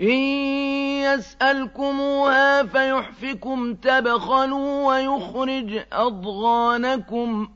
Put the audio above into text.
إِن يَسْأَلْكُمُوهَا فَيُحْفِكُمْ تَبْخَلُوا وَيُخْرِجْ أَضْغَانَكُمْ